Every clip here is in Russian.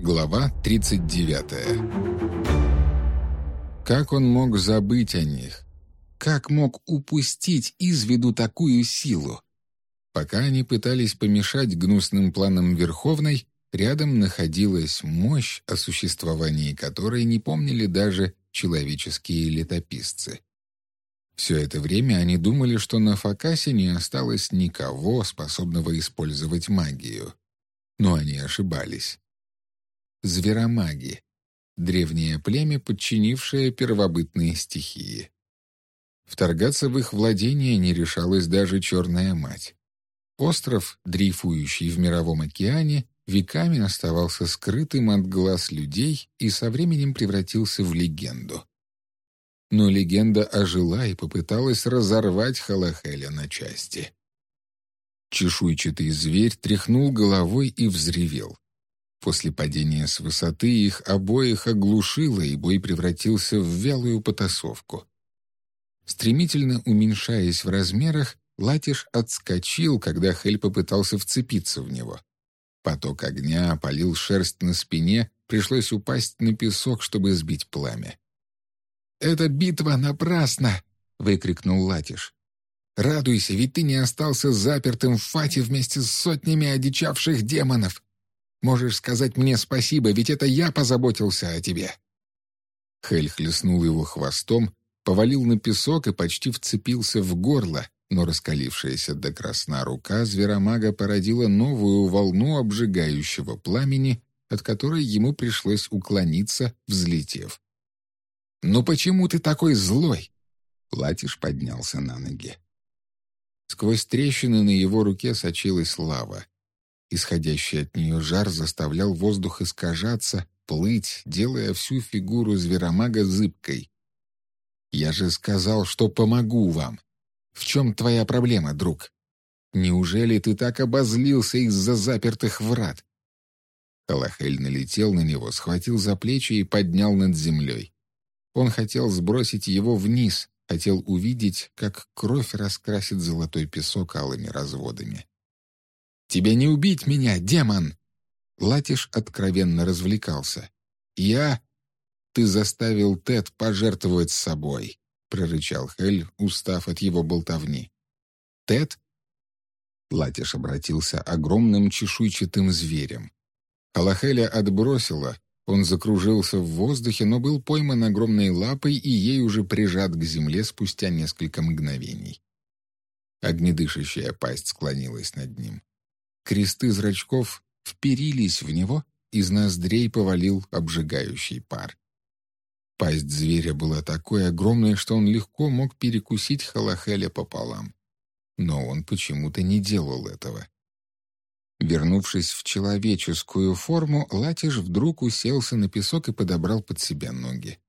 Глава 39 Как он мог забыть о них? Как мог упустить из виду такую силу? Пока они пытались помешать гнусным планам Верховной, рядом находилась мощь, о существовании которой не помнили даже человеческие летописцы. Все это время они думали, что на Факасе не осталось никого, способного использовать магию. Но они ошибались. Зверомаги. Древнее племя, подчинившее первобытные стихии. Вторгаться в их владение не решалась даже Черная Мать. Остров, дрейфующий в Мировом океане, веками оставался скрытым от глаз людей и со временем превратился в легенду. Но легенда ожила и попыталась разорвать Халахеля на части. Чешуйчатый зверь тряхнул головой и взревел. После падения с высоты их обоих оглушило, и бой превратился в вялую потасовку. Стремительно уменьшаясь в размерах, Латиш отскочил, когда Хель попытался вцепиться в него. Поток огня опалил шерсть на спине, пришлось упасть на песок, чтобы сбить пламя. «Эта битва напрасна!» — выкрикнул Латиш. «Радуйся, ведь ты не остался запертым в фате вместе с сотнями одичавших демонов. Можешь сказать мне спасибо, ведь это я позаботился о тебе». Хель хлестнул его хвостом, повалил на песок и почти вцепился в горло, но раскалившаяся до красна рука зверомага породила новую волну обжигающего пламени, от которой ему пришлось уклониться, взлетев. «Ну почему ты такой злой?» Латиш поднялся на ноги. Сквозь трещины на его руке сочилась лава. Исходящий от нее жар заставлял воздух искажаться, плыть, делая всю фигуру зверомага зыбкой. «Я же сказал, что помогу вам. В чем твоя проблема, друг? Неужели ты так обозлился из-за запертых врат?» Халахель налетел на него, схватил за плечи и поднял над землей. Он хотел сбросить его вниз, хотел увидеть, как кровь раскрасит золотой песок алыми разводами. Тебе не убить меня, демон!» Латиш откровенно развлекался. «Я...» «Ты заставил Тед пожертвовать собой», — прорычал Хель, устав от его болтовни. «Тед?» Латиш обратился огромным чешуйчатым зверем. Халахеля отбросило, он закружился в воздухе, но был пойман огромной лапой и ей уже прижат к земле спустя несколько мгновений. Огнедышащая пасть склонилась над ним. Кресты зрачков вперились в него, из ноздрей повалил обжигающий пар. Пасть зверя была такой огромной, что он легко мог перекусить Халахеля пополам. Но он почему-то не делал этого. Вернувшись в человеческую форму, Латиш вдруг уселся на песок и подобрал под себя ноги.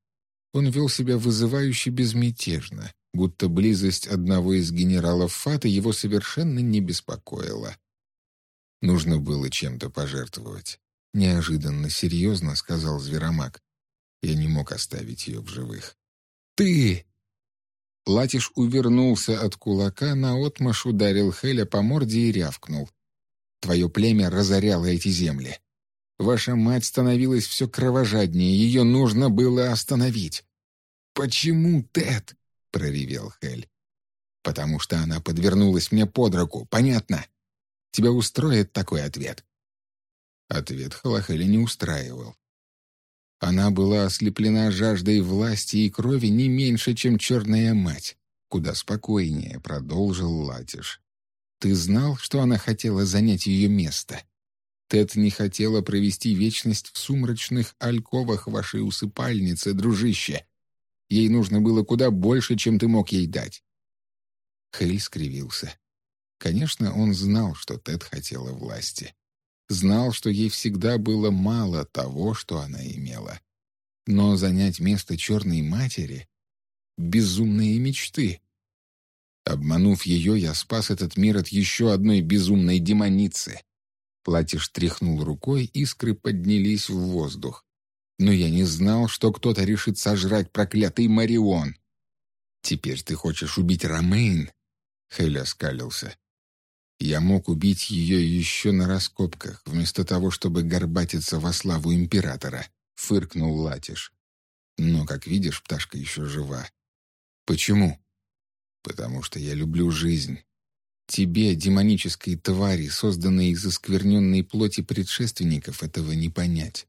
Он вел себя вызывающе безмятежно, будто близость одного из генералов Фата его совершенно не беспокоила. Нужно было чем-то пожертвовать. Неожиданно серьезно сказал Зверомаг. Я не мог оставить ее в живых. «Ты!» Латиш увернулся от кулака, наотмашь ударил Хеля по морде и рявкнул. «Твое племя разоряло эти земли. Ваша мать становилась все кровожаднее, ее нужно было остановить». «Почему, Тед?» — проревел Хель. «Потому что она подвернулась мне под руку, понятно?» Тебя устроит такой ответ?» Ответ Халахели не устраивал. Она была ослеплена жаждой власти и крови не меньше, чем черная мать. Куда спокойнее, продолжил Латиш. Ты знал, что она хотела занять ее место? Тед не хотела провести вечность в сумрачных альковах вашей усыпальницы, дружище. Ей нужно было куда больше, чем ты мог ей дать. Хейль скривился. Конечно, он знал, что Тед хотела власти. Знал, что ей всегда было мало того, что она имела. Но занять место черной матери — безумные мечты. Обманув ее, я спас этот мир от еще одной безумной демоницы. Платиш тряхнул рукой, искры поднялись в воздух. Но я не знал, что кто-то решит сожрать проклятый Марион. «Теперь ты хочешь убить Ромейн?» Хель оскалился. Я мог убить ее еще на раскопках, вместо того, чтобы горбатиться во славу императора», — фыркнул Латиш. «Но, как видишь, пташка еще жива». «Почему?» «Потому что я люблю жизнь. Тебе, демонической твари, созданной из оскверненной плоти предшественников, этого не понять.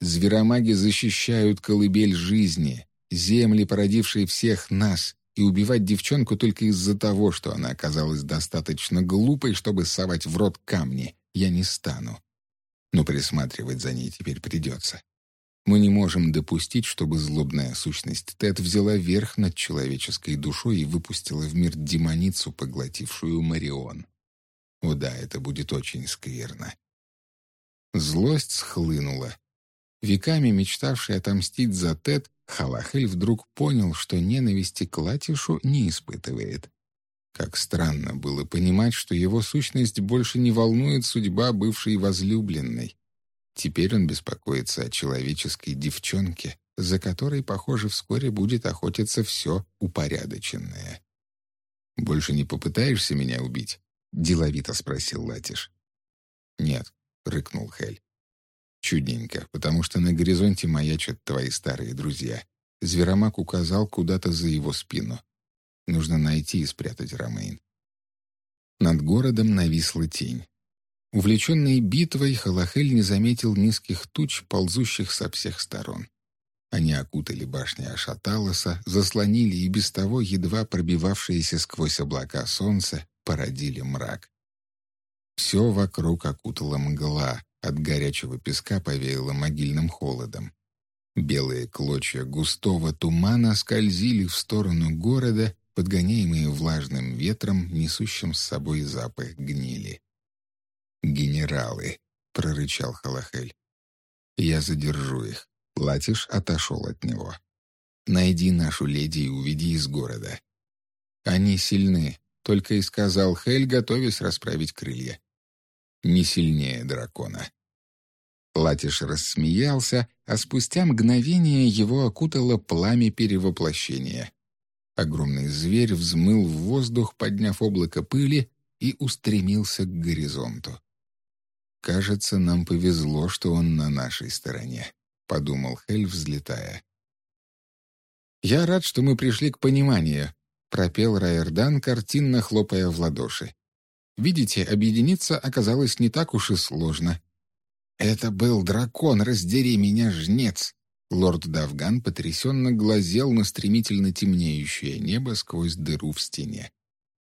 Зверомаги защищают колыбель жизни, земли, породившие всех нас, и убивать девчонку только из-за того, что она оказалась достаточно глупой, чтобы совать в рот камни, я не стану. Но присматривать за ней теперь придется. Мы не можем допустить, чтобы злобная сущность Тед взяла верх над человеческой душой и выпустила в мир демоницу, поглотившую Марион. О да, это будет очень скверно. Злость схлынула. Веками мечтавший отомстить за Тед, Халахель вдруг понял, что ненависти к Латишу не испытывает. Как странно было понимать, что его сущность больше не волнует судьба бывшей возлюбленной. Теперь он беспокоится о человеческой девчонке, за которой, похоже, вскоре будет охотиться все упорядоченное. «Больше не попытаешься меня убить?» — деловито спросил Латиш. «Нет», — рыкнул Хель. Чудненько, потому что на горизонте маячат твои старые друзья. Зверомаг указал куда-то за его спину. Нужно найти и спрятать Ромейн. Над городом нависла тень. Увлеченный битвой, Халахель не заметил низких туч, ползущих со всех сторон. Они окутали башни Ашаталоса, заслонили и без того едва пробивавшиеся сквозь облака солнце, породили мрак. Все вокруг окутала мгла, от горячего песка повеяло могильным холодом. Белые клочья густого тумана скользили в сторону города, подгоняемые влажным ветром, несущим с собой запах гнили. «Генералы!» — прорычал Халахель. «Я задержу их». Латиш отошел от него. «Найди нашу леди и уведи из города». «Они сильны», — только и сказал Хель, готовясь расправить крылья не сильнее дракона. Латиш рассмеялся, а спустя мгновение его окутало пламя перевоплощения. Огромный зверь взмыл в воздух, подняв облако пыли, и устремился к горизонту. «Кажется, нам повезло, что он на нашей стороне», — подумал Хель, взлетая. «Я рад, что мы пришли к пониманию», — пропел Райердан, картинно хлопая в ладоши. Видите, объединиться оказалось не так уж и сложно. «Это был дракон, раздери меня, жнец!» Лорд Давган потрясенно глазел на стремительно темнеющее небо сквозь дыру в стене.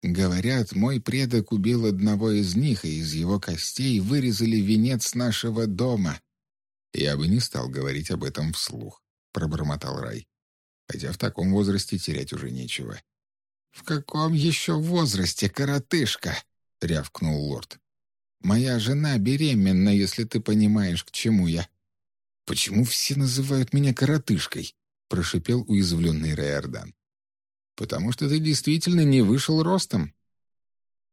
«Говорят, мой предок убил одного из них, и из его костей вырезали венец нашего дома». «Я бы не стал говорить об этом вслух», — пробормотал Рай. «Хотя в таком возрасте терять уже нечего». «В каком еще возрасте, коротышка?» — рявкнул лорд. «Моя жена беременна, если ты понимаешь, к чему я». «Почему все называют меня коротышкой?» — прошипел уязвленный Рейордан. «Потому что ты действительно не вышел ростом».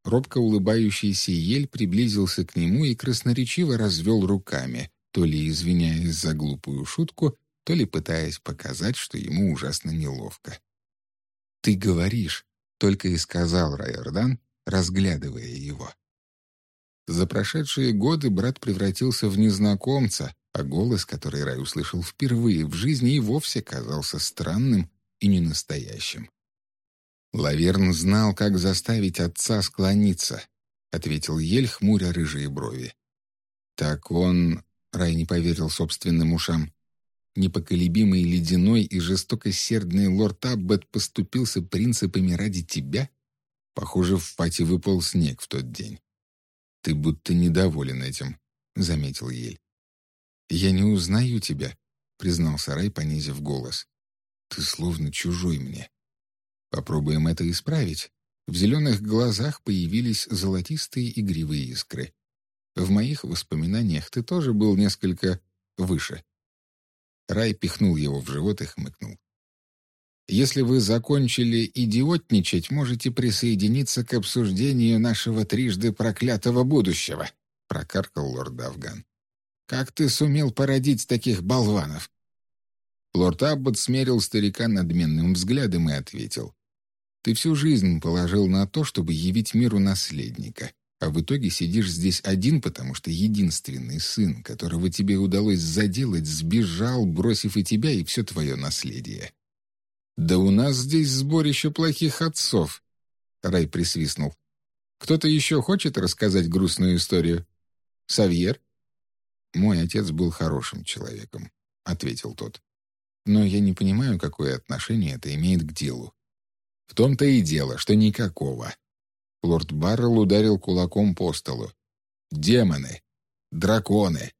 Робко улыбающийся Ель приблизился к нему и красноречиво развел руками, то ли извиняясь за глупую шутку, то ли пытаясь показать, что ему ужасно неловко. «Ты говоришь», — только и сказал Райордан, разглядывая его. За прошедшие годы брат превратился в незнакомца, а голос, который Рай услышал впервые в жизни, и вовсе казался странным и ненастоящим. «Лаверн знал, как заставить отца склониться», — ответил Ель, хмуря рыжие брови. «Так он...» — Рай не поверил собственным ушам. «Непоколебимый ледяной и жестокосердный лорд Аббет поступился принципами ради тебя?» Похоже, в пати выпал снег в тот день. «Ты будто недоволен этим», — заметил Ель. «Я не узнаю тебя», — признался Рай, понизив голос. «Ты словно чужой мне. Попробуем это исправить». В зеленых глазах появились золотистые игривые искры. В моих воспоминаниях ты тоже был несколько выше. Рай пихнул его в живот и хмыкнул. Если вы закончили идиотничать, можете присоединиться к обсуждению нашего трижды проклятого будущего», — прокаркал лорд Афган. «Как ты сумел породить таких болванов?» Лорд Аббот смерил старика надменным взглядом и ответил. «Ты всю жизнь положил на то, чтобы явить миру наследника. а в итоге сидишь здесь один, потому что единственный сын, которого тебе удалось заделать, сбежал, бросив и тебя, и все твое наследие. «Да у нас здесь сборище плохих отцов», — Рай присвистнул. «Кто-то еще хочет рассказать грустную историю? Савьер?» «Мой отец был хорошим человеком», — ответил тот. «Но я не понимаю, какое отношение это имеет к делу». «В том-то и дело, что никакого», Лорд Баррелл ударил кулаком по столу. «Демоны! Драконы!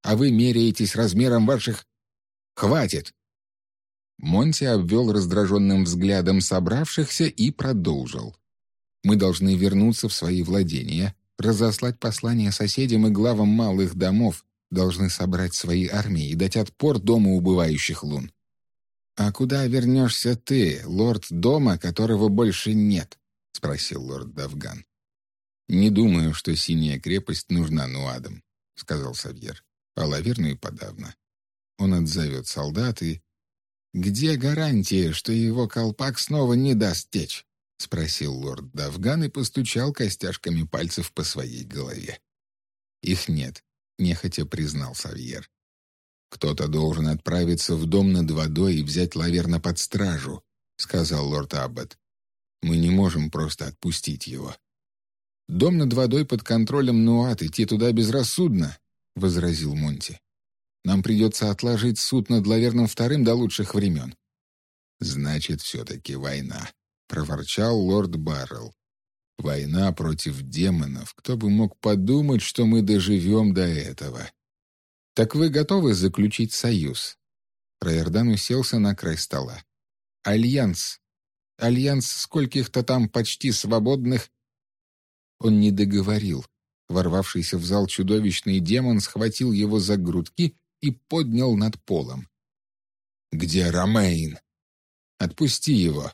А вы меряетесь размером ваших... Хватит!» Монти обвел раздраженным взглядом собравшихся и продолжил. «Мы должны вернуться в свои владения, разослать послания соседям и главам малых домов, должны собрать свои армии и дать отпор дому убывающих лун. А куда вернешься ты, лорд дома, которого больше нет?» — спросил лорд Давган. «Не думаю, что синяя крепость нужна Нуадам», — сказал Савьер. «А лаверную подавно. Он отзовет солдат и...» «Где гарантия, что его колпак снова не даст течь?» — спросил лорд Давган и постучал костяшками пальцев по своей голове. «Их нет», — нехотя признал Савьер. «Кто-то должен отправиться в дом над водой и взять лаверна под стражу», — сказал лорд Аббат. Мы не можем просто отпустить его. Дом над водой под контролем Нуат, идти туда безрассудно, — возразил Монти. Нам придется отложить суд над Лаверном Вторым до лучших времен. Значит, все-таки война, — проворчал лорд Баррелл. Война против демонов. Кто бы мог подумать, что мы доживем до этого? Так вы готовы заключить союз? Райердан уселся на край стола. Альянс альянс скольких-то там почти свободных...» Он не договорил. Ворвавшийся в зал чудовищный демон схватил его за грудки и поднял над полом. «Где Ромейн?» «Отпусти его!»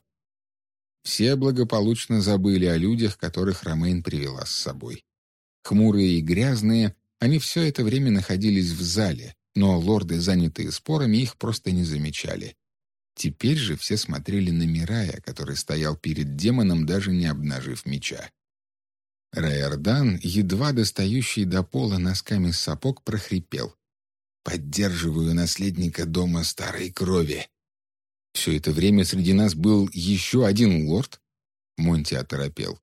Все благополучно забыли о людях, которых Ромейн привела с собой. Хмурые и грязные, они все это время находились в зале, но лорды, занятые спорами, их просто не замечали. Теперь же все смотрели на Мирая, который стоял перед демоном, даже не обнажив меча. Райордан, едва достающий до пола носками сапог, прохрипел. «Поддерживаю наследника дома старой крови». «Все это время среди нас был еще один лорд?» Монти оторопел.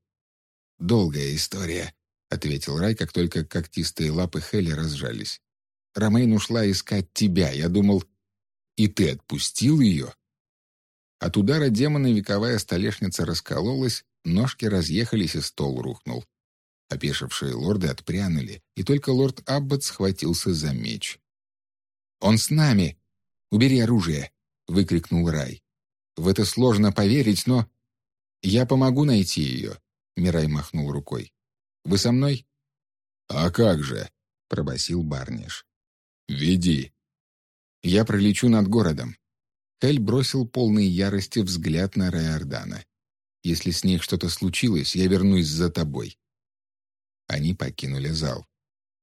«Долгая история», — ответил Рай, как только когтистые лапы Хелли разжались. «Ромейн ушла искать тебя. Я думал...» «И ты отпустил ее?» От удара демона вековая столешница раскололась, ножки разъехались и стол рухнул. Опешившие лорды отпрянули, и только лорд Аббат схватился за меч. «Он с нами! Убери оружие!» — выкрикнул Рай. «В это сложно поверить, но...» «Я помогу найти ее», — Мирай махнул рукой. «Вы со мной?» «А как же?» — пробасил Барниш. «Веди». «Я пролечу над городом. Хель бросил полный ярости взгляд на Райордана. «Если с ней что-то случилось, я вернусь за тобой». Они покинули зал.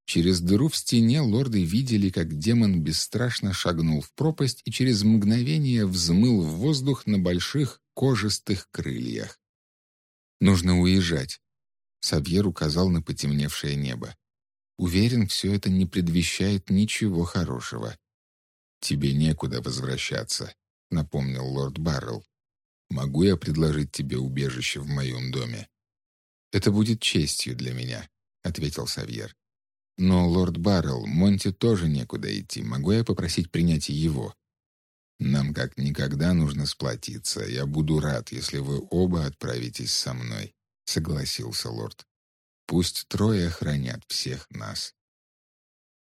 Через дыру в стене лорды видели, как демон бесстрашно шагнул в пропасть и через мгновение взмыл в воздух на больших кожистых крыльях. «Нужно уезжать», — Савьер указал на потемневшее небо. «Уверен, все это не предвещает ничего хорошего». «Тебе некуда возвращаться», — напомнил лорд Баррелл. «Могу я предложить тебе убежище в моем доме?» «Это будет честью для меня», — ответил Савьер. «Но, лорд Баррелл, Монти тоже некуда идти. Могу я попросить принять его?» «Нам как никогда нужно сплотиться. Я буду рад, если вы оба отправитесь со мной», — согласился лорд. «Пусть трое хранят всех нас».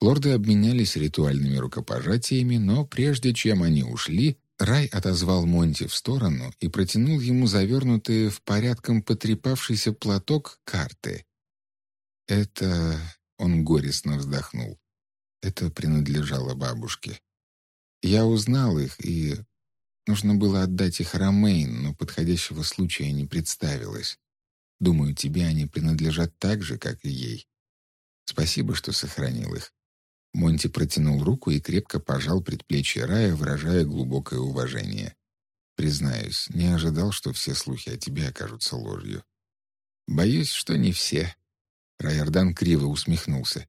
Лорды обменялись ритуальными рукопожатиями, но прежде чем они ушли, Рай отозвал Монти в сторону и протянул ему завернутые в порядком потрепавшийся платок карты. «Это...» — он горестно вздохнул. «Это принадлежало бабушке. Я узнал их, и нужно было отдать их Ромейн, но подходящего случая не представилось. Думаю, тебе они принадлежат так же, как и ей. Спасибо, что сохранил их. Монти протянул руку и крепко пожал предплечье Рая, выражая глубокое уважение. «Признаюсь, не ожидал, что все слухи о тебе окажутся ложью». «Боюсь, что не все». Райордан криво усмехнулся.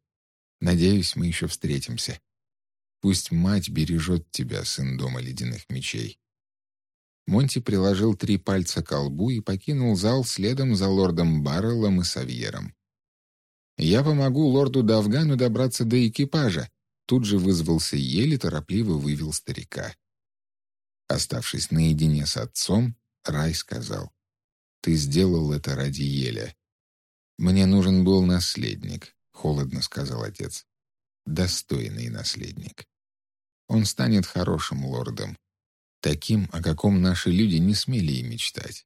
«Надеюсь, мы еще встретимся. Пусть мать бережет тебя, сын дома ледяных мечей». Монти приложил три пальца к лбу и покинул зал следом за лордом Барреллом и Савьером. «Я помогу лорду Давгану добраться до экипажа», тут же вызвался Ель и торопливо вывел старика. Оставшись наедине с отцом, Рай сказал, «Ты сделал это ради Еля». «Мне нужен был наследник», — холодно сказал отец. «Достойный наследник. Он станет хорошим лордом, таким, о каком наши люди не смели и мечтать.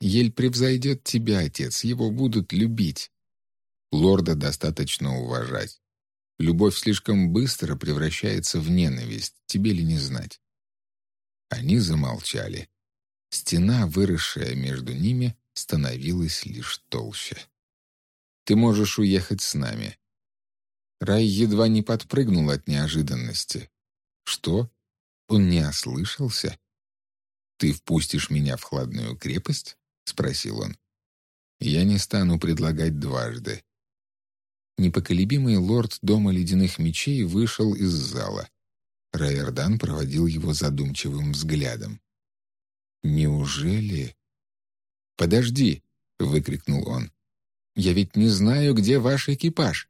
Ель превзойдет тебя, отец, его будут любить. Лорда достаточно уважать. Любовь слишком быстро превращается в ненависть, тебе ли не знать. Они замолчали. Стена, выросшая между ними, становилась лишь толще. «Ты можешь уехать с нами». Рай едва не подпрыгнул от неожиданности. «Что? Он не ослышался?» «Ты впустишь меня в хладную крепость?» — спросил он. «Я не стану предлагать дважды». Непоколебимый лорд Дома Ледяных Мечей вышел из зала. Райердан проводил его задумчивым взглядом. «Неужели...» «Подожди!» — выкрикнул он. «Я ведь не знаю, где ваш экипаж.